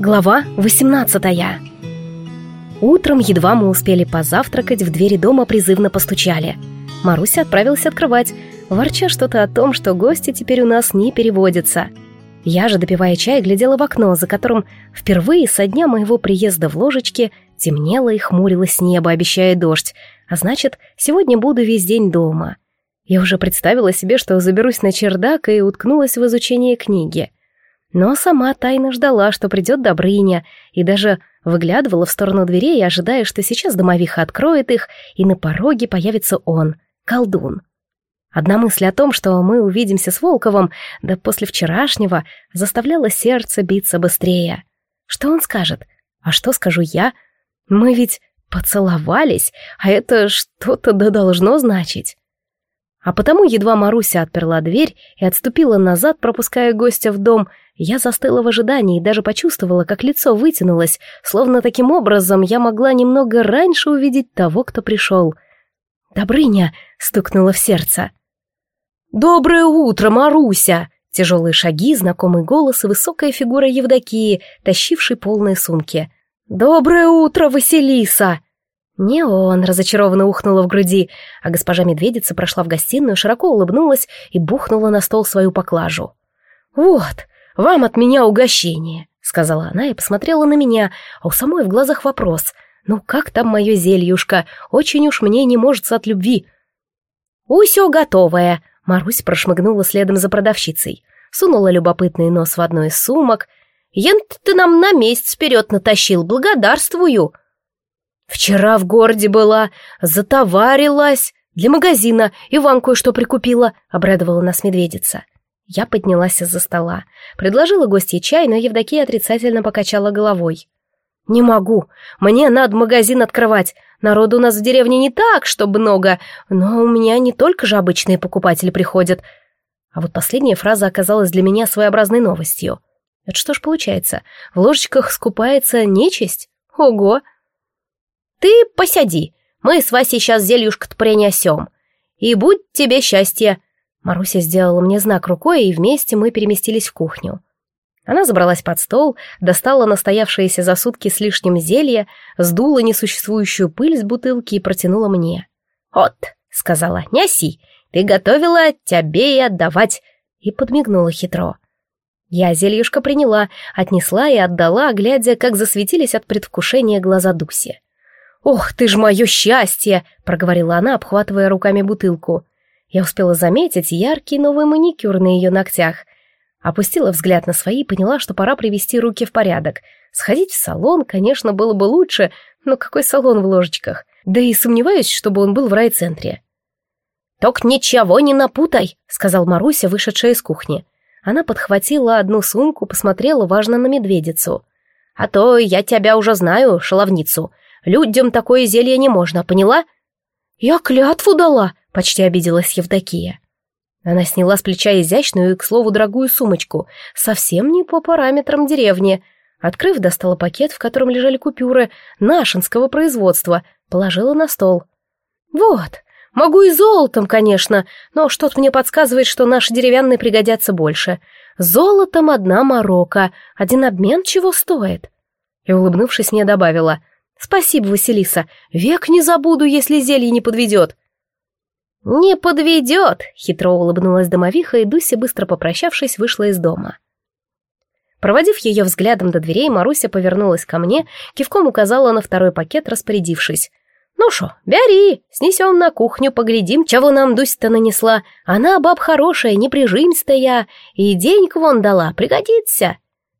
Глава 18 Утром едва мы успели позавтракать, в двери дома призывно постучали. Маруся отправилась открывать, ворча что-то о том, что гости теперь у нас не переводятся. Я же, допивая чай, глядела в окно, за которым впервые со дня моего приезда в ложечке темнело и хмурилось небо, обещая дождь, а значит, сегодня буду весь день дома. Я уже представила себе, что заберусь на чердак и уткнулась в изучение книги — но сама тайно ждала, что придет Добрыня, и даже выглядывала в сторону дверей, ожидая, что сейчас домовиха откроет их, и на пороге появится он, колдун. Одна мысль о том, что мы увидимся с Волковым, да после вчерашнего, заставляла сердце биться быстрее. Что он скажет? А что скажу я? Мы ведь поцеловались, а это что-то да должно значить. А потому едва Маруся отперла дверь и отступила назад, пропуская гостя в дом, я застыла в ожидании и даже почувствовала, как лицо вытянулось, словно таким образом я могла немного раньше увидеть того, кто пришел. «Добрыня!» — стукнуло в сердце. «Доброе утро, Маруся!» Тяжелые шаги, знакомый голос и высокая фигура Евдокии, тащившей полные сумки. «Доброе утро, Василиса!» Не он, разочарованно ухнула в груди, а госпожа медведица прошла в гостиную, широко улыбнулась и бухнула на стол свою поклажу. «Вот, вам от меня угощение», — сказала она и посмотрела на меня, а у самой в глазах вопрос. «Ну как там мое зельюшка? Очень уж мне не может от любви». «Усё готовое», — Марусь прошмыгнула следом за продавщицей, сунула любопытный нос в одну из сумок. «Ент ты нам на месяц вперед натащил, благодарствую!» «Вчера в городе была, затоварилась, для магазина, Иван кое-что прикупила», — обрадовала нас медведица. Я поднялась из-за стола, предложила гостье чай, но Евдокия отрицательно покачала головой. «Не могу, мне надо магазин открывать, народу у нас в деревне не так, чтобы много, но у меня не только же обычные покупатели приходят». А вот последняя фраза оказалась для меня своеобразной новостью. Это что ж получается, в ложечках скупается нечисть? Ого! Ты посяди, мы с Васей сейчас зельюшко-то принесем. И будь тебе счастье. Маруся сделала мне знак рукой, и вместе мы переместились в кухню. Она забралась под стол, достала настоявшееся за сутки с лишним зелье, сдула несуществующую пыль с бутылки и протянула мне. «Вот», — сказала, — «неси, ты готовила, тебе и отдавать», и подмигнула хитро. Я зельюшко приняла, отнесла и отдала, глядя, как засветились от предвкушения глаза Дуси. «Ох, ты ж мое счастье!» — проговорила она, обхватывая руками бутылку. Я успела заметить яркий новый маникюр на ее ногтях. Опустила взгляд на свои и поняла, что пора привести руки в порядок. Сходить в салон, конечно, было бы лучше, но какой салон в ложечках? Да и сомневаюсь, чтобы он был в райцентре. «Ток ничего не напутай», — сказал Маруся, вышедшая из кухни. Она подхватила одну сумку, посмотрела важно на медведицу. «А то я тебя уже знаю, шаловницу. Людям такое зелье не можно, поняла?» «Я клятву дала!» — почти обиделась Евдокия. Она сняла с плеча изящную и, к слову, дорогую сумочку, совсем не по параметрам деревни. Открыв, достала пакет, в котором лежали купюры нашинского производства, положила на стол. «Вот, могу и золотом, конечно, но что-то мне подсказывает, что наши деревянные пригодятся больше. Золотом одна морока, один обмен чего стоит?» И, улыбнувшись, мне добавила — «Спасибо, Василиса. Век не забуду, если зелье не подведет». «Не подведет!» — хитро улыбнулась домовиха, и Дуся, быстро попрощавшись, вышла из дома. Проводив ее взглядом до дверей, Маруся повернулась ко мне, кивком указала на второй пакет, распорядившись. «Ну шо, бери, снесем на кухню, поглядим, чего нам Дуся-то нанесла. Она баб хорошая, не прижимстая, и денег вон дала, пригодится».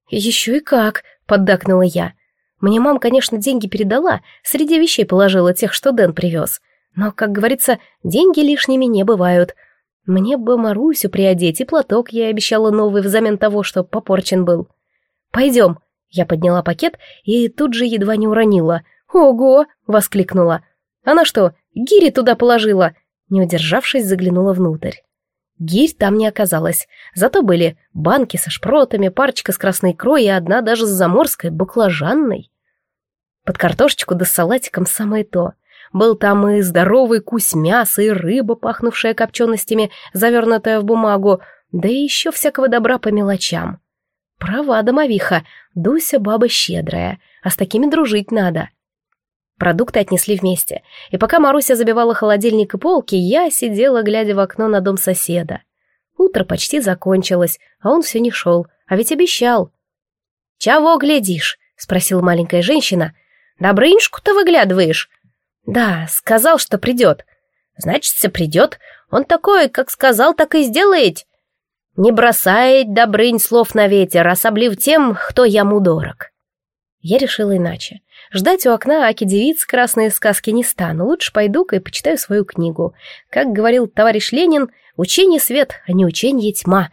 «Еще и как!» — поддакнула я. Мне мам, конечно, деньги передала, среди вещей положила тех, что Дэн привез. Но, как говорится, деньги лишними не бывают. Мне бы Марусю приодеть, и платок я обещала новый взамен того, что попорчен был. «Пойдем». Я подняла пакет и тут же едва не уронила. «Ого!» — воскликнула. «Она что, гири туда положила?» Не удержавшись, заглянула внутрь. Гирь там не оказалось, зато были банки со шпротами, парочка с красной икрой и одна даже с заморской, баклажанной. Под картошечку да с салатиком самое то. Был там и здоровый кусь мяса, и рыба, пахнувшая копченостями, завернутая в бумагу, да и еще всякого добра по мелочам. Права, домовиха, Дуся баба щедрая, а с такими дружить надо. Продукты отнесли вместе, и пока Маруся забивала холодильник и полки, я сидела, глядя в окно на дом соседа. Утро почти закончилось, а он все не шел, а ведь обещал. «Чего глядишь?» — спросила маленькая женщина. «Добрынюшку-то выглядываешь?» «Да, сказал, что придет». «Значится, придет. Он такой, как сказал, так и сделает. Не бросает Добрынь слов на ветер, особлив тем, кто ему дорог». Я решила иначе. Ждать у окна Аки-девиц красные сказки не стану, лучше пойду-ка и почитаю свою книгу. Как говорил товарищ Ленин, учение свет, а не учение тьма.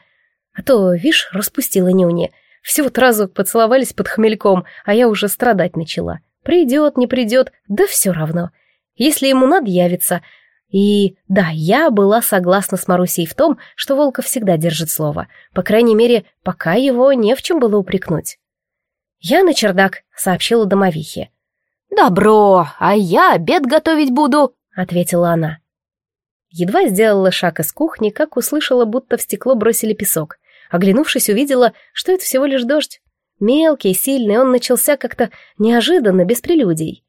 А то, вишь, распустила нюни. Всего-то разок поцеловались под хмельком, а я уже страдать начала. Придет, не придет, да все равно. Если ему надо явиться. И да, я была согласна с Марусей в том, что Волков всегда держит слово. По крайней мере, пока его не в чем было упрекнуть. «Я на чердак», — сообщила домовихе. «Добро, а я обед готовить буду», — ответила она. Едва сделала шаг из кухни, как услышала, будто в стекло бросили песок. Оглянувшись, увидела, что это всего лишь дождь. Мелкий, сильный, он начался как-то неожиданно, без прелюдий.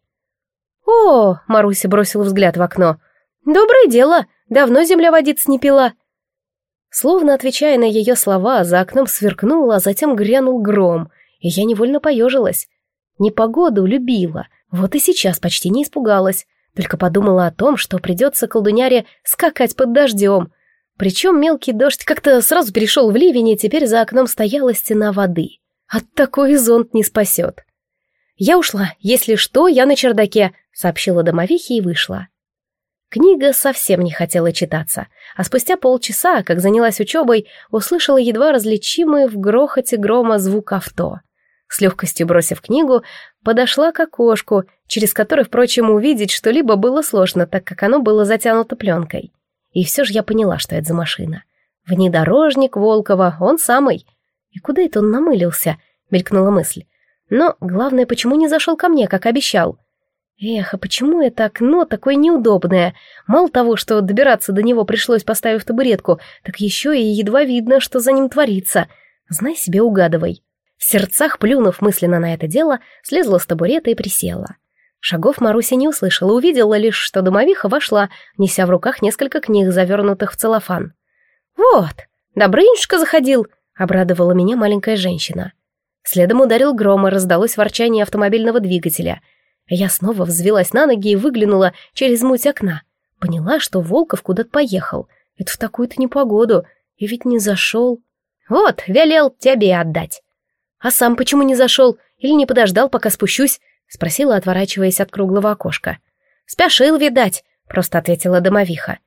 «О!» — Маруся бросила взгляд в окно. «Доброе дело! Давно земля водиц не пила!» Словно отвечая на ее слова, за окном сверкнуло, а затем грянул гром, и я невольно поежилась. Непогоду любила, вот и сейчас почти не испугалась, только подумала о том, что придется колдуняре скакать под дождем, причем мелкий дождь как-то сразу перешел в ливень, и теперь за окном стояла стена воды. От такой зонт не спасет. «Я ушла. Если что, я на чердаке», — сообщила домовихе и вышла. Книга совсем не хотела читаться, а спустя полчаса, как занялась учебой, услышала едва различимый в грохоте грома звук авто. С легкостью бросив книгу, подошла к окошку, через которое, впрочем, увидеть что-либо было сложно, так как оно было затянуто пленкой. И все же я поняла, что это за машина. Внедорожник Волкова, он самый. И куда это он намылился? Мелькнула мысль. Но главное, почему не зашел ко мне, как обещал? Эх, а почему это окно такое неудобное? Мало того, что добираться до него пришлось, поставив табуретку, так еще и едва видно, что за ним творится. Знай себе, угадывай. В сердцах, плюнув мысленно на это дело, слезла с табурета и присела. Шагов Маруся не услышала, увидела лишь, что домовиха вошла, неся в руках несколько книг, завернутых в целлофан. «Вот, Добрынюшка заходил!» — обрадовала меня маленькая женщина. Следом ударил гром, и раздалось ворчание автомобильного двигателя. Я снова взвелась на ноги и выглянула через муть окна. Поняла, что Волков куда-то поехал. Это в такую-то непогоду. И ведь не зашел. «Вот, велел тебе отдать!» «А сам почему не зашел? Или не подождал, пока спущусь?» — спросила, отворачиваясь от круглого окошка. «Спяшил, видать», — просто ответила домовиха.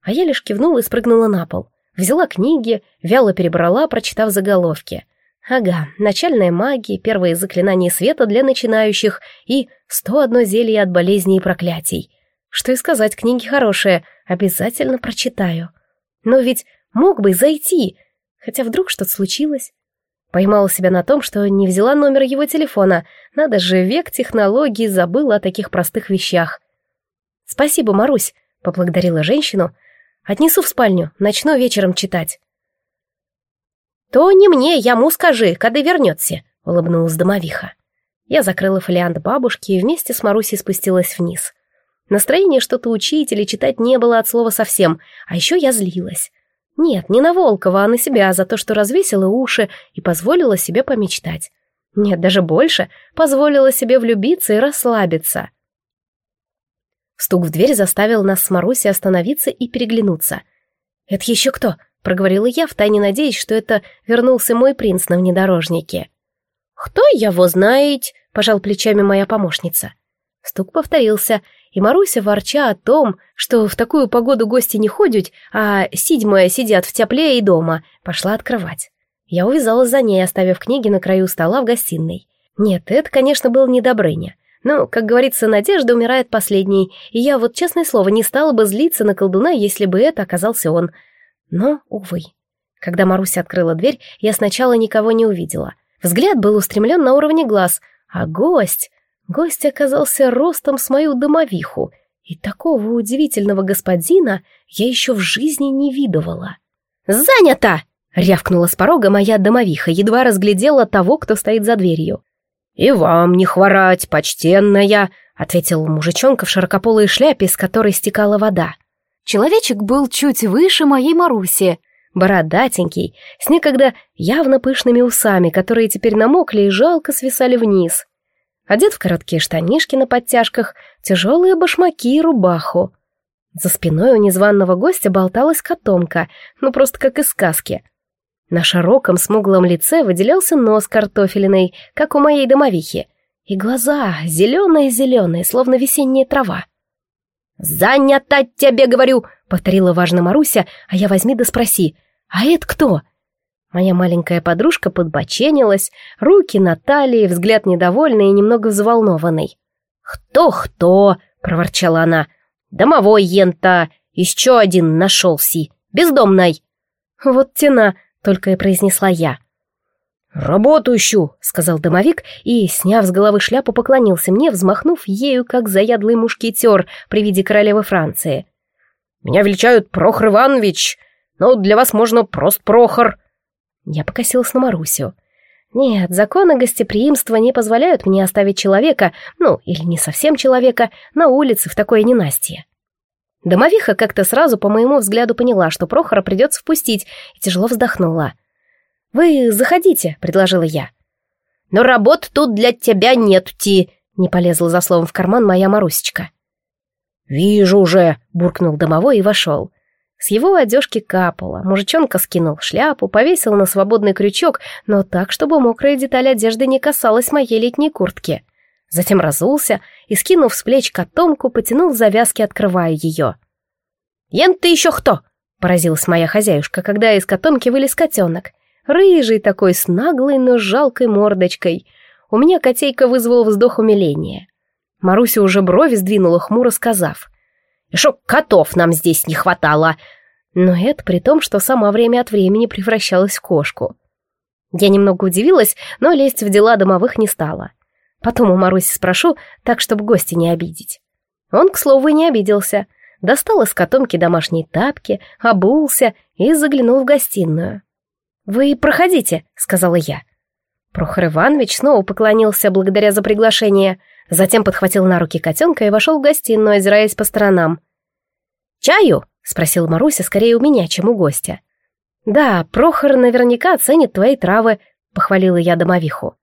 А я лишь кивнула и спрыгнула на пол. Взяла книги, вяло перебрала, прочитав заголовки. Ага, начальная магия, первые заклинания света для начинающих и сто одно зелье от болезней и проклятий. Что и сказать, книги хорошие, обязательно прочитаю. Но ведь мог бы зайти, хотя вдруг что-то случилось. Поймала себя на том, что не взяла номер его телефона. Надо же, век технологий забыла о таких простых вещах. «Спасибо, Марусь», — поблагодарила женщину. «Отнесу в спальню, начну вечером читать». «То не мне, яму скажи, когда вернется», — улыбнулась домовиха. Я закрыла фолиант бабушки и вместе с Марусей спустилась вниз. Настроения что-то учить или читать не было от слова совсем, а еще я злилась. Нет, не на Волкова, а на себя за то, что развесила уши и позволила себе помечтать. Нет, даже больше, позволила себе влюбиться и расслабиться. Стук в дверь заставил нас с Марусей остановиться и переглянуться. «Это еще кто?» — проговорила я, втайне надеясь, что это вернулся мой принц на внедорожнике. «Кто его знает?» — пожал плечами моя помощница. Стук повторился, и Маруся, ворча о том, что в такую погоду гости не ходят, а седьмая сидят в тепле и дома, пошла открывать. Я увязалась за ней, оставив книги на краю стола в гостиной. Нет, это, конечно, был не Добрыня. Но, как говорится, надежда умирает последней, и я вот, честное слово, не стала бы злиться на колдуна, если бы это оказался он. Но, увы. Когда Маруся открыла дверь, я сначала никого не увидела. Взгляд был устремлен на уровне глаз, а гость... Гость оказался ростом с мою домовиху, И такого удивительного господина я еще в жизни не видывала. «Занято!» — рявкнула с порога моя домовиха, едва разглядела того, кто стоит за дверью. «И вам не хворать, почтенная!» — ответил мужичонка в широкополой шляпе, с которой стекала вода. Человечек был чуть выше моей Маруси, бородатенький, с некогда явно пышными усами, которые теперь намокли и жалко свисали вниз. Одет в короткие штанишки на подтяжках, тяжелые башмаки и рубаху. За спиной у незваного гостя болталась котомка, ну просто как из сказки. На широком смуглом лице выделялся нос картофелиной, как у моей домовихи, и глаза зеленые-зеленые, словно весенняя трава. «Занято тебе, говорю!» — повторила важно Маруся, а я возьми да спроси. «А это кто?» Моя маленькая подружка подбоченилась, руки на талии, взгляд недовольный и немного взволнованный. «Кто-кто?» — проворчала она. «Домовой ента, еще один нашелся, бездомный». «Вот тена», — только и произнесла я. «Работу ищу», — сказал домовик и, сняв с головы шляпу, поклонился мне, взмахнув ею, как заядлый мушкетер при виде королевы Франции. «Меня величают Прохор Иванович, но для вас можно просто Прохор». Я покосилась на Марусю. Нет, законы гостеприимства не позволяют мне оставить человека, ну, или не совсем человека, на улице в такое ненастье. Домовиха как-то сразу, по моему взгляду, поняла, что Прохора придется впустить, и тяжело вздохнула. «Вы заходите», — предложила я. «Но работ тут для тебя нет, Ти», — не полезла за словом в карман моя Марусечка. «Вижу уже», — буркнул домовой и вошел. С его одежки капало, мужичонка скинул шляпу, повесил на свободный крючок, но так, чтобы мокрая деталь одежды не касалась моей летней куртки. Затем разулся и, скинув с плеч котомку, потянул завязки, открывая ее. «Ен ты еще кто?» — поразилась моя хозяюшка, когда из котомки вылез котенок. Рыжий такой, с наглой, но жалкой мордочкой. У меня котейка вызвал вздох умиления. Маруся уже брови сдвинула, хмуро сказав — шо котов нам здесь не хватало. Но это при том, что сама время от времени превращалась в кошку. Я немного удивилась, но лезть в дела домовых не стала. Потом у Маруси спрошу, так, чтобы гости не обидеть. Он, к слову, и не обиделся. Достал из котомки домашние тапки, обулся и заглянул в гостиную. «Вы проходите», — сказала я. Прохор Иванович снова поклонился благодаря за приглашение — Затем подхватил на руки котенка и вошел в гостиную, озираясь по сторонам. «Чаю?» — спросил Маруся скорее у меня, чем у гостя. «Да, Прохор наверняка оценит твои травы», — похвалила я домовиху.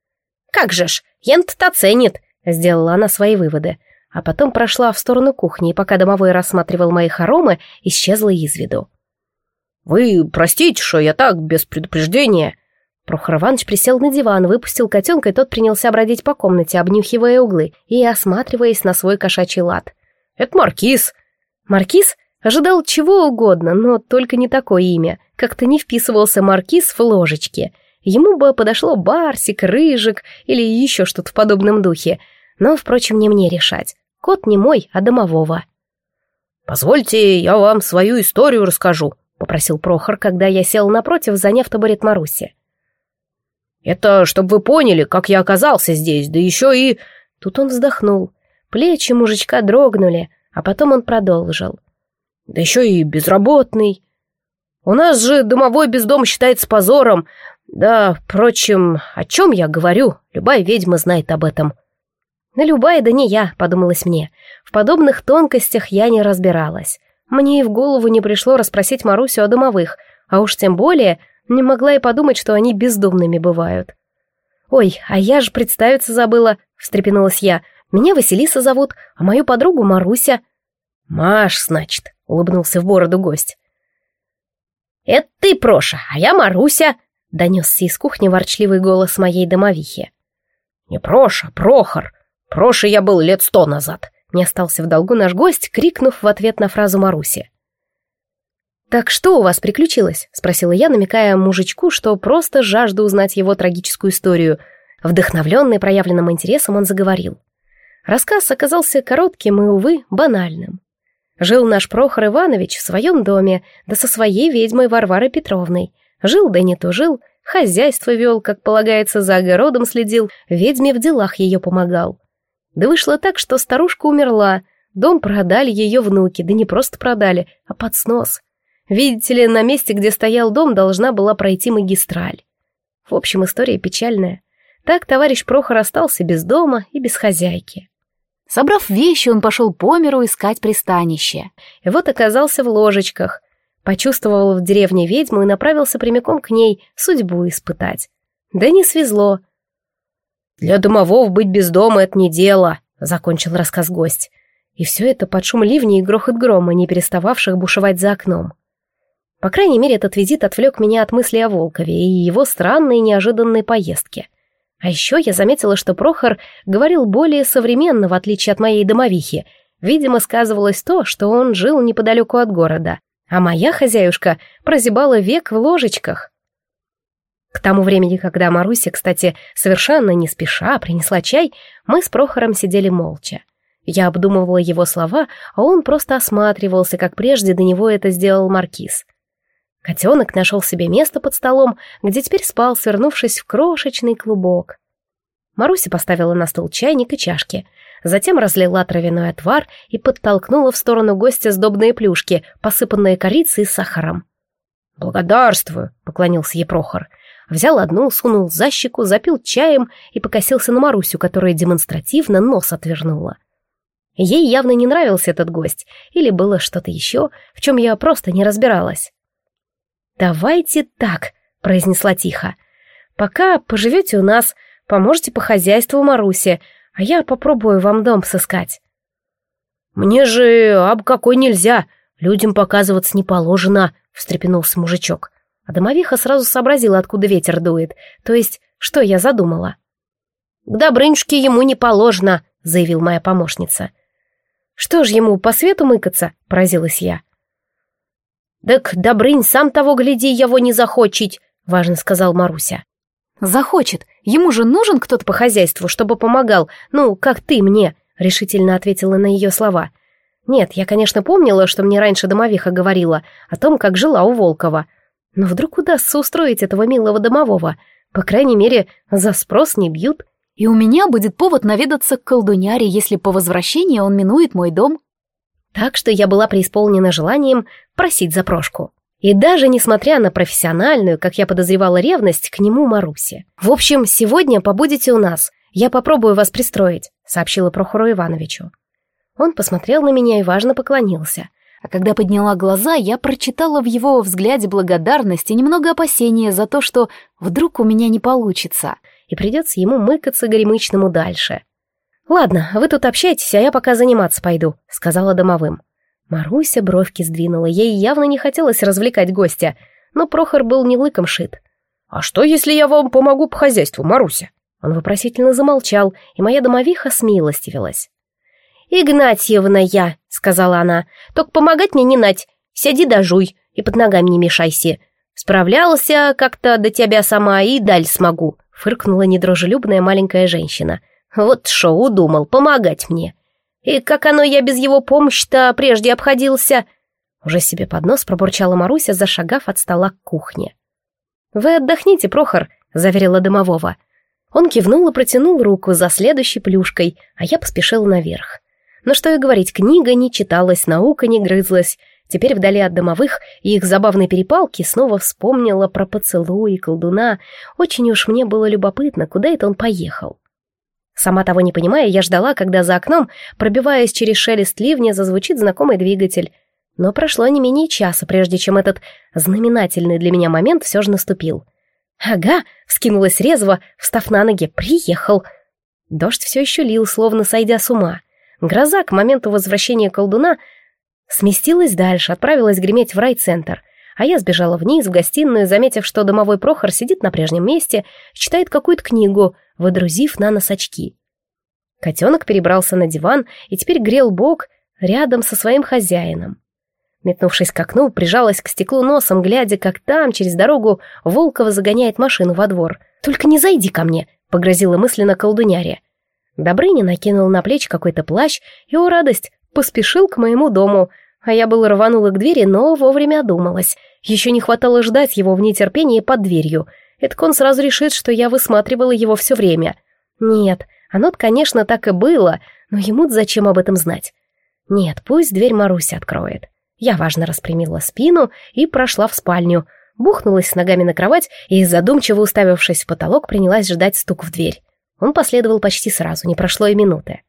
«Как же ж, ент-то ценит», — сделала она свои выводы, а потом прошла в сторону кухни, и пока домовой рассматривал мои хоромы, исчезла из виду. «Вы простите, что я так, без предупреждения», Прохор Иванович присел на диван, выпустил котенка, и тот принялся бродить по комнате, обнюхивая углы и осматриваясь на свой кошачий лад. «Это Маркиз!» «Маркиз?» Ожидал чего угодно, но только не такое имя. Как-то не вписывался Маркиз в ложечке. Ему бы подошло Барсик, Рыжик или еще что-то в подобном духе. Но, впрочем, не мне решать. Кот не мой, а домового. «Позвольте, я вам свою историю расскажу», — попросил Прохор, когда я сел напротив, заняв табурет Маруси. Это чтобы вы поняли, как я оказался здесь, да еще и...» Тут он вздохнул. Плечи мужичка дрогнули, а потом он продолжил. «Да еще и безработный. У нас же домовой бездом считается позором. Да, впрочем, о чем я говорю? Любая ведьма знает об этом». «На любая, да не я», — подумалось мне. В подобных тонкостях я не разбиралась. Мне и в голову не пришло расспросить Марусю о домовых, а уж тем более не могла и подумать, что они бездомными бывают. «Ой, а я же представиться забыла», — встрепенулась я. «Меня Василиса зовут, а мою подругу Маруся». «Маш, значит», — улыбнулся в бороду гость. «Это ты, Проша, а я Маруся», — донесся из кухни ворчливый голос моей домовихи. «Не Проша, Прохор. Проша я был лет сто назад», — не остался в долгу наш гость, крикнув в ответ на фразу Маруси. «Так что у вас приключилось?» — спросила я, намекая мужичку, что просто жажду узнать его трагическую историю. Вдохновленный проявленным интересом он заговорил. Рассказ оказался коротким и, увы, банальным. Жил наш Прохор Иванович в своем доме, да со своей ведьмой Варварой Петровной. Жил да не то жил, хозяйство вел, как полагается, за огородом следил, ведьме в делах ее помогал. Да вышло так, что старушка умерла, Дом продали ее внуки, да не просто продали, а под снос. Видите ли, на месте, где стоял дом, должна была пройти магистраль. В общем, история печальная. Так товарищ Прохор остался без дома и без хозяйки. Собрав вещи, он пошел по миру искать пристанище. И вот оказался в ложечках. Почувствовал в деревне ведьму и направился прямиком к ней судьбу испытать. Да не свезло. «Для домового быть без дома — это не дело», — закончил рассказ гость. И все это под шум ливня и грохот грома, не перестававших бушевать за окном. По крайней мере, этот визит отвлек меня от мысли о Волкове и его странной неожиданной поездке. А еще я заметила, что Прохор говорил более современно, в отличие от моей домовихи. Видимо, сказывалось то, что он жил неподалеку от города, а моя хозяюшка прозябала век в ложечках. К тому времени, когда Маруся, кстати, совершенно не спеша принесла чай, мы с Прохором сидели молча. Я обдумывала его слова, а он просто осматривался, как прежде до него это сделал Маркиз. Котенок нашел себе место под столом, где теперь спал, свернувшись в крошечный клубок. Маруся поставила на стол чайник и чашки, затем разлила травяной отвар и подтолкнула в сторону гостя сдобные плюшки, посыпанные корицей и сахаром. «Благодарствую», — поклонился ей Прохор. Взял одну, сунул за щеку, запил чаем и покосился на Марусю, которая демонстративно нос отвернула. Ей явно не нравился этот гость, или было что-то еще, в чем я просто не разбиралась. «Давайте так», — произнесла тихо. «Пока поживете у нас, поможете по хозяйству Марусе, а я попробую вам дом сыскать». «Мне же аб какой нельзя, людям показываться не положено», — встрепенулся мужичок. А домовиха сразу сообразила, откуда ветер дует, то есть, что я задумала. «К Добрынюшке ему не положено», — заявил моя помощница. «Что ж ему, по свету мыкаться?» — поразилась я. «Так Добрынь сам того гляди, его не захочет», — важно сказал Маруся. «Захочет. Ему же нужен кто-то по хозяйству, чтобы помогал. Ну, как ты мне», — решительно ответила на ее слова. «Нет, я, конечно, помнила, что мне раньше домовиха говорила о том, как жила у Волкова. Но вдруг удастся устроить этого милого домового. По крайней мере, за спрос не бьют. И у меня будет повод наведаться к колдуняре, если по возвращении он минует мой дом». Так что я была преисполнена желанием просить за прошку. И даже несмотря на профессиональную, как я подозревала, ревность к нему Марусе. «В общем, сегодня побудете у нас. Я попробую вас пристроить», — сообщила Прохору Ивановичу. Он посмотрел на меня и важно поклонился. А когда подняла глаза, я прочитала в его взгляде благодарность и немного опасения за то, что вдруг у меня не получится, и придется ему мыкаться горемычному дальше. «Ладно, вы тут общайтесь, а я пока заниматься пойду», — сказала домовым. Маруся бровки сдвинула, ей явно не хотелось развлекать гостя, но Прохор был не лыком шит. «А что, если я вам помогу по хозяйству, Маруся?» Он вопросительно замолчал, и моя домовиха смилостивилась. «Игнатьевна я», — сказала она, — «только помогать мне не нать, сиди да жуй и под ногами не мешайся. Справлялся как-то до тебя сама и даль смогу», — фыркнула недружелюбная маленькая женщина — вот шо удумал помогать мне. И как оно я без его помощи-то прежде обходился? Уже себе под нос пробурчала Маруся, зашагав от стола к кухне. «Вы отдохните, Прохор», — заверила домового. Он кивнул и протянул руку за следующей плюшкой, а я поспешил наверх. Но что и говорить, книга не читалась, наука не грызлась. Теперь вдали от домовых и их забавной перепалки снова вспомнила про поцелуй колдуна. Очень уж мне было любопытно, куда это он поехал. Сама того не понимая, я ждала, когда за окном, пробиваясь через шелест ливня, зазвучит знакомый двигатель. Но прошло не менее часа, прежде чем этот знаменательный для меня момент все же наступил. «Ага», — вскинулась резво, встав на ноги, — «приехал». Дождь все еще лил, словно сойдя с ума. Гроза к моменту возвращения колдуна сместилась дальше, отправилась греметь в райцентр — а я сбежала вниз в гостиную, заметив, что домовой Прохор сидит на прежнем месте, читает какую-то книгу, выдрузив на нос очки. Котенок перебрался на диван и теперь грел бок рядом со своим хозяином. Метнувшись к окну, прижалась к стеклу носом, глядя, как там, через дорогу, Волкова загоняет машину во двор. «Только не зайди ко мне!» — погрозила мысленно колдуняре. Добрыня накинул на плечи какой-то плащ и, о радость, поспешил к моему дому — а я было рванула к двери, но вовремя одумалась. Еще не хватало ждать его в нетерпении под дверью. Это он сразу решит, что я высматривала его все время. Нет, оно конечно, так и было, но ему зачем об этом знать? Нет, пусть дверь Маруся откроет. Я важно распрямила спину и прошла в спальню, бухнулась с ногами на кровать и, задумчиво уставившись в потолок, принялась ждать стук в дверь. Он последовал почти сразу, не прошло и минуты.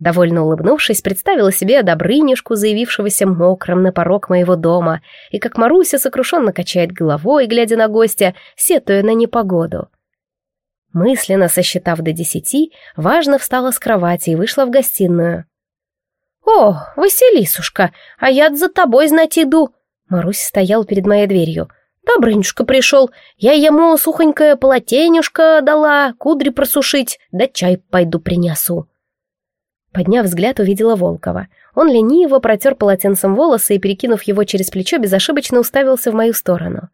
Довольно улыбнувшись, представила себе Добрынюшку, заявившегося мокрым на порог моего дома, и как Маруся сокрушенно качает головой, глядя на гостя, сетуя на непогоду. Мысленно сосчитав до десяти, важно встала с кровати и вышла в гостиную. «О, Василисушка, а я за тобой знать иду!» Маруся стоял перед моей дверью. «Добрынюшка пришел, я ему сухонькое полотенюшко дала, кудри просушить, да чай пойду принесу». Подняв взгляд, увидела Волкова. Он лениво протер полотенцем волосы и, перекинув его через плечо, безошибочно уставился в мою сторону.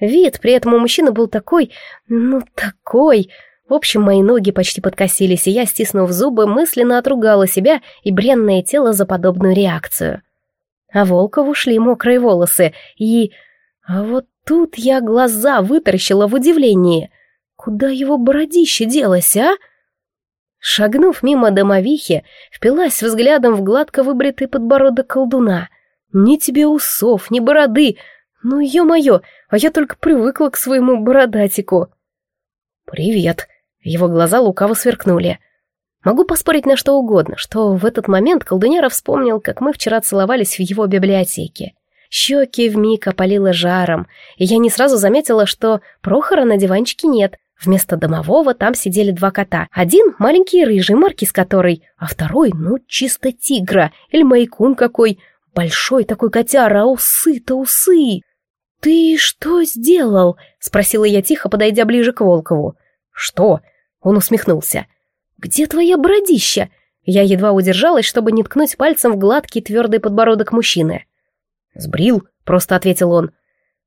Вид при этом у мужчины был такой... ну, такой... В общем, мои ноги почти подкосились, и я, стиснув зубы, мысленно отругала себя и бренное тело за подобную реакцию. А Волкову шли мокрые волосы, и... А вот тут я глаза вытаращила в удивлении. Куда его бородище делось, а? Шагнув мимо домовихи, впилась взглядом в гладко выбритый подбородок колдуна. Ни тебе усов, ни бороды. Ну, ё-моё, а я только привыкла к своему бородатику. «Привет!» Его глаза лукаво сверкнули. Могу поспорить на что угодно, что в этот момент колдуняра вспомнил, как мы вчера целовались в его библиотеке. Щеки вмиг опалило жаром, и я не сразу заметила, что Прохора на диванчике нет — Вместо домового там сидели два кота. Один — маленький рыжий, маркиз который, а второй, ну, чисто тигра, или майкун какой. Большой такой котяра, а усы-то усы. «Ты что сделал?» — спросила я тихо, подойдя ближе к Волкову. «Что?» — он усмехнулся. «Где твоя бородища?» Я едва удержалась, чтобы не ткнуть пальцем в гладкий твердый подбородок мужчины. «Сбрил», — просто ответил он.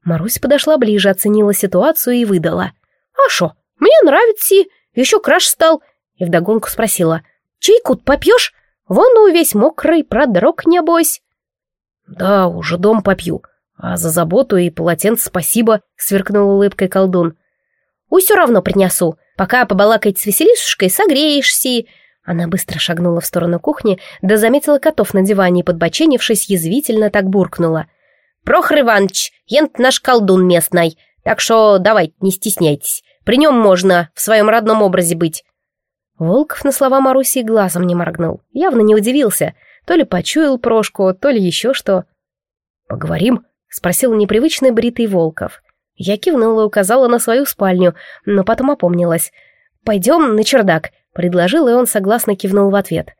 Марусь подошла ближе, оценила ситуацию и выдала. «А шо, мне нравится, еще краш стал. И вдогонку спросила. Чайку попьешь? Вон у весь мокрый, продрог, небось. Да, уже дом попью. А за заботу и полотенце спасибо, сверкнул улыбкой колдун. У все равно принесу. Пока побалакать с Веселишушкой, согреешься. Она быстро шагнула в сторону кухни, да заметила котов на диване и, подбоченившись, язвительно так буркнула. «Прохор Иванович, ент наш колдун местный, так что давай, не стесняйтесь. При нем можно в своем родном образе быть». Волков на слова Маруси глазом не моргнул. Явно не удивился. То ли почуял Прошку, то ли еще что. «Поговорим?» — спросил непривычный бритый Волков. Я кивнула и указала на свою спальню, но потом опомнилась. «Пойдем на чердак», — предложил, и он согласно кивнул в ответ.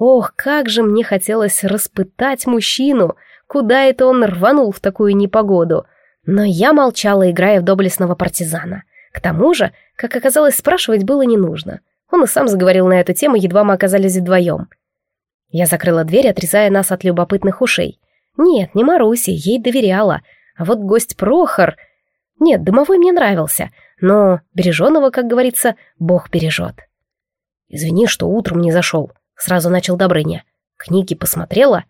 Ох, как же мне хотелось распытать мужчину! Куда это он рванул в такую непогоду? Но я молчала, играя в доблестного партизана. К тому же, как оказалось, спрашивать было не нужно. Он и сам заговорил на эту тему, едва мы оказались вдвоем. Я закрыла дверь, отрезая нас от любопытных ушей. Нет, не Маруси, ей доверяла. А вот гость Прохор... Нет, дымовой мне нравился, но береженого, как говорится, Бог бережет. «Извини, что утром не зашел», — сразу начал Добрыня. «Книги посмотрела?»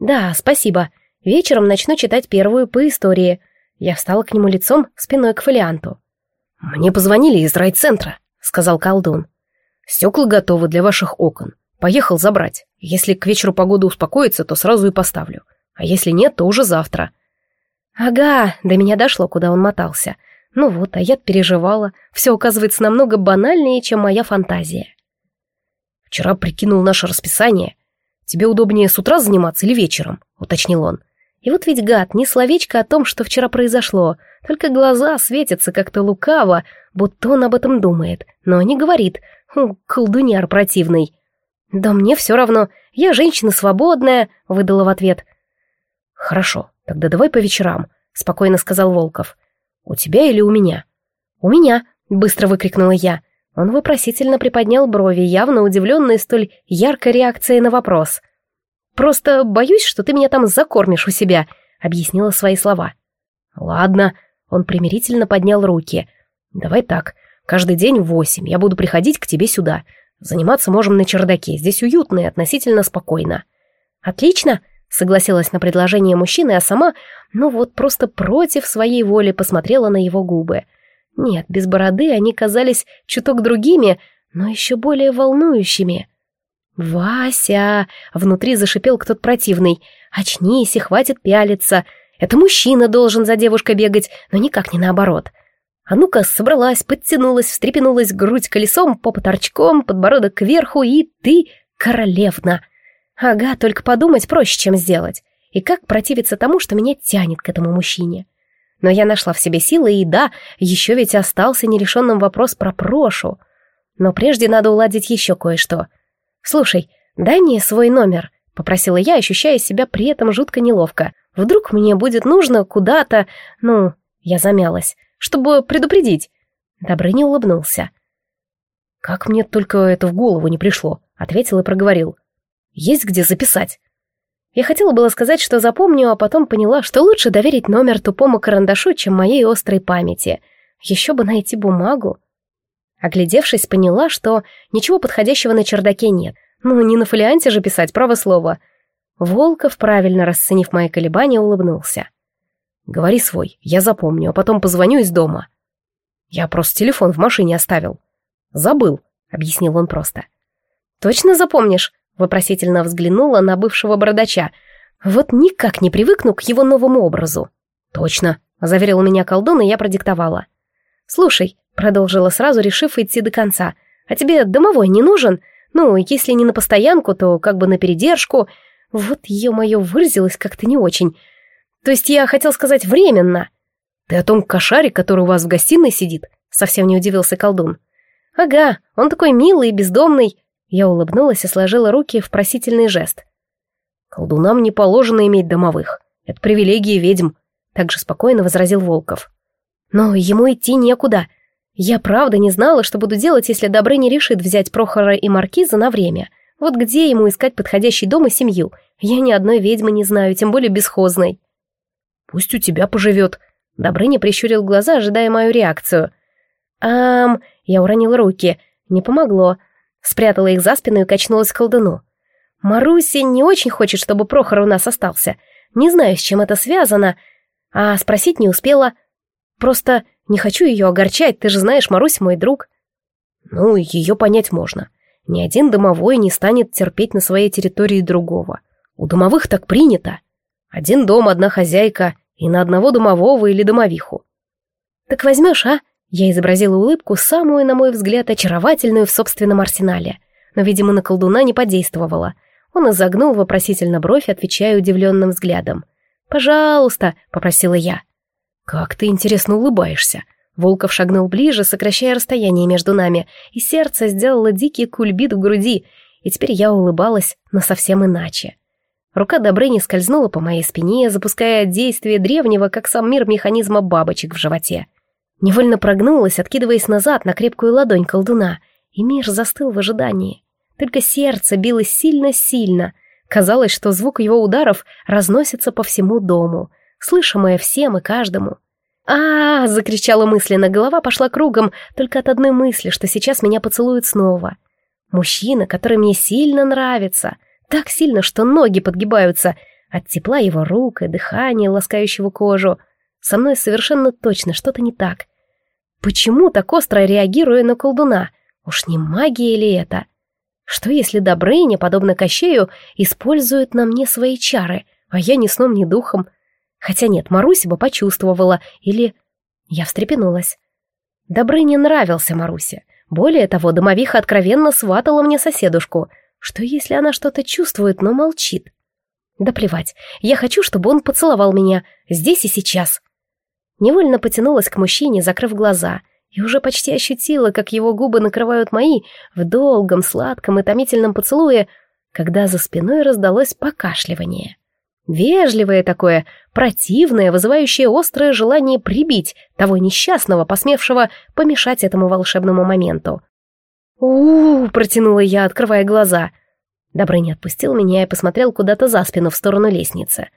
«Да, спасибо. Вечером начну читать первую по истории». Я встала к нему лицом, спиной к фолианту. «Мне позвонили из райцентра», — сказал колдун. «Стекла готовы для ваших окон. Поехал забрать. Если к вечеру погода успокоится, то сразу и поставлю. А если нет, то уже завтра». «Ага, до меня дошло, куда он мотался. Ну вот, а я переживала. Все оказывается намного банальнее, чем моя фантазия». «Вчера прикинул наше расписание. Тебе удобнее с утра заниматься или вечером?» — уточнил он. И вот ведь гад, ни словечко о том, что вчера произошло, только глаза светятся как-то лукаво, будто он об этом думает, но не говорит. Хм, колдуняр противный. «Да мне все равно, я женщина свободная», — выдала в ответ. «Хорошо, тогда давай по вечерам», — спокойно сказал Волков. «У тебя или у меня?» «У меня», — быстро выкрикнула я. Он вопросительно приподнял брови, явно удивленный столь яркой реакцией на вопрос. Просто боюсь, что ты меня там закормишь у себя», — объяснила свои слова. «Ладно», — он примирительно поднял руки. «Давай так, каждый день в восемь я буду приходить к тебе сюда. Заниматься можем на чердаке, здесь уютно и относительно спокойно». «Отлично», — согласилась на предложение мужчины, а сама, ну вот просто против своей воли посмотрела на его губы. Нет, без бороды они казались чуток другими, но еще более волнующими. «Вася!» — внутри зашипел кто-то противный. «Очнись и хватит пялиться. Это мужчина должен за девушкой бегать, но никак не наоборот». А ну-ка собралась, подтянулась, встрепенулась грудь колесом, попа торчком, подбородок кверху, и ты королевна. Ага, только подумать проще, чем сделать. И как противиться тому, что меня тянет к этому мужчине. Но я нашла в себе силы, и да, еще ведь остался нерешенным вопрос про Прошу. Но прежде надо уладить еще кое-что. «Слушай, дай мне свой номер», — попросила я, ощущая себя при этом жутко неловко. «Вдруг мне будет нужно куда-то...» Ну, я замялась чтобы предупредить». Добрыня улыбнулся. «Как мне только это в голову не пришло», — ответил и проговорил. «Есть где записать». Я хотела было сказать, что запомню, а потом поняла, что лучше доверить номер тупому карандашу, чем моей острой памяти. Еще бы найти бумагу. Оглядевшись, поняла, что ничего подходящего на чердаке нет. Ну, не на фолианте же писать, право слово. Волков, правильно расценив мои колебания, улыбнулся. Говори свой, я запомню, а потом позвоню из дома. Я просто телефон в машине оставил. Забыл, объяснил он просто. Точно запомнишь? Вопросительно взглянула на бывшего бородача. Вот никак не привыкну к его новому образу. Точно, заверил меня колдун, и я продиктовала. Слушай, продолжила сразу, решив идти до конца. А тебе домовой не нужен? Ну, если не на постоянку, то как бы на передержку. Вот мое выразилось как-то не очень. То есть я хотел сказать временно. Ты о том кошаре, который у вас в гостиной сидит? Совсем не удивился колдун. Ага, он такой милый и бездомный. Я улыбнулась и сложила руки в просительный жест. Колдунам не положено иметь домовых. Это привилегия ведьм. Также спокойно возразил Волков. Но ему идти некуда. Я правда не знала, что буду делать, если Добрыня решит взять Прохора и Маркиза на время. Вот где ему искать подходящий дом и семью? Я ни одной ведьмы не знаю, тем более бесхозной. Пусть у тебя поживет. Добрыня прищурил глаза, ожидая мою реакцию. «Ам...» Я уронила руки. Не помогло. Спрятала их за спину и качнулась к колдуну. «Маруся не очень хочет, чтобы Прохор у нас остался. Не знаю, с чем это связано. А спросить не успела. Просто не хочу ее огорчать, ты же знаешь, Марусь мой друг». «Ну, ее понять можно. Ни один домовой не станет терпеть на своей территории другого. У домовых так принято». Один дом, одна хозяйка, и на одного домового или домовиху. «Так возьмешь, а?» Я изобразила улыбку, самую, на мой взгляд, очаровательную в собственном арсенале. Но, видимо, на колдуна не подействовала. Он изогнул вопросительно бровь, отвечая удивленным взглядом. «Пожалуйста», — попросила я. «Как ты интересно улыбаешься». Волков шагнул ближе, сокращая расстояние между нами, и сердце сделало дикий кульбит в груди, и теперь я улыбалась, но совсем иначе. Рука Добрыни скользнула по моей спине, запуская действие древнего, как сам мир механизма бабочек в животе. Невольно прогнулась, откидываясь назад на крепкую ладонь колдуна, и мир застыл в ожидании. Только сердце билось сильно-сильно. Казалось, что звук его ударов разносится по всему дому, слышимое всем и каждому. а, -а, -а закричала мысленно, голова пошла кругом, только от одной мысли, что сейчас меня поцелуют снова. Мужчина, который мне сильно нравится — так сильно, что ноги подгибаются от тепла его рук и дыхания, ласкающего кожу. Со мной совершенно точно что-то не так. Почему так остро реагирую на колдуна? Уж не магия ли это? Что если Добрыня, подобно Кощею, использует на мне свои чары, а я ни сном, ни духом? Хотя нет, Маруся бы почувствовала, или... Я встрепенулась. Добрыня нравился Марусе. Более того, домовиха откровенно сватала мне соседушку — что если она что-то чувствует, но молчит? Да плевать, я хочу, чтобы он поцеловал меня, здесь и сейчас. Невольно потянулась к мужчине, закрыв глаза, и уже почти ощутила, как его губы накрывают мои в долгом, сладком и томительном поцелуе, когда за спиной раздалось покашливание. Вежливое такое, противное, вызывающее острое желание прибить того несчастного, посмевшего помешать этому волшебному моменту у, протянула я, открывая глаза. Добрыня отпустил меня и посмотрел куда-то за спину в сторону лестницы.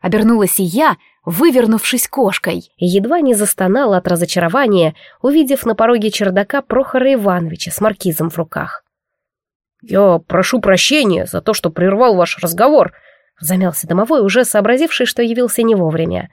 Обернулась и я, вывернувшись кошкой, и едва не застонала от разочарования, увидев на пороге чердака Прохора Ивановича с маркизом в руках. «Я прошу прощения за то, что прервал ваш разговор», — замялся домовой, уже сообразивший, что явился не вовремя.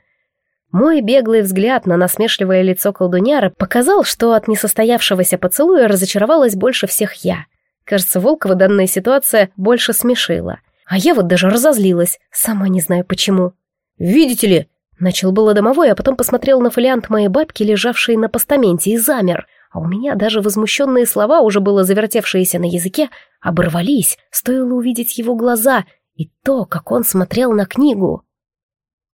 Мой беглый взгляд на насмешливое лицо колдуняра показал, что от несостоявшегося поцелуя разочаровалась больше всех я. Кажется, Волкова данная ситуация больше смешила. А я вот даже разозлилась, сама не знаю почему. «Видите ли...» Начал было домовой, а потом посмотрел на фолиант моей бабки, лежавшей на постаменте, и замер. А у меня даже возмущенные слова, уже было завертевшиеся на языке, оборвались, стоило увидеть его глаза и то, как он смотрел на книгу.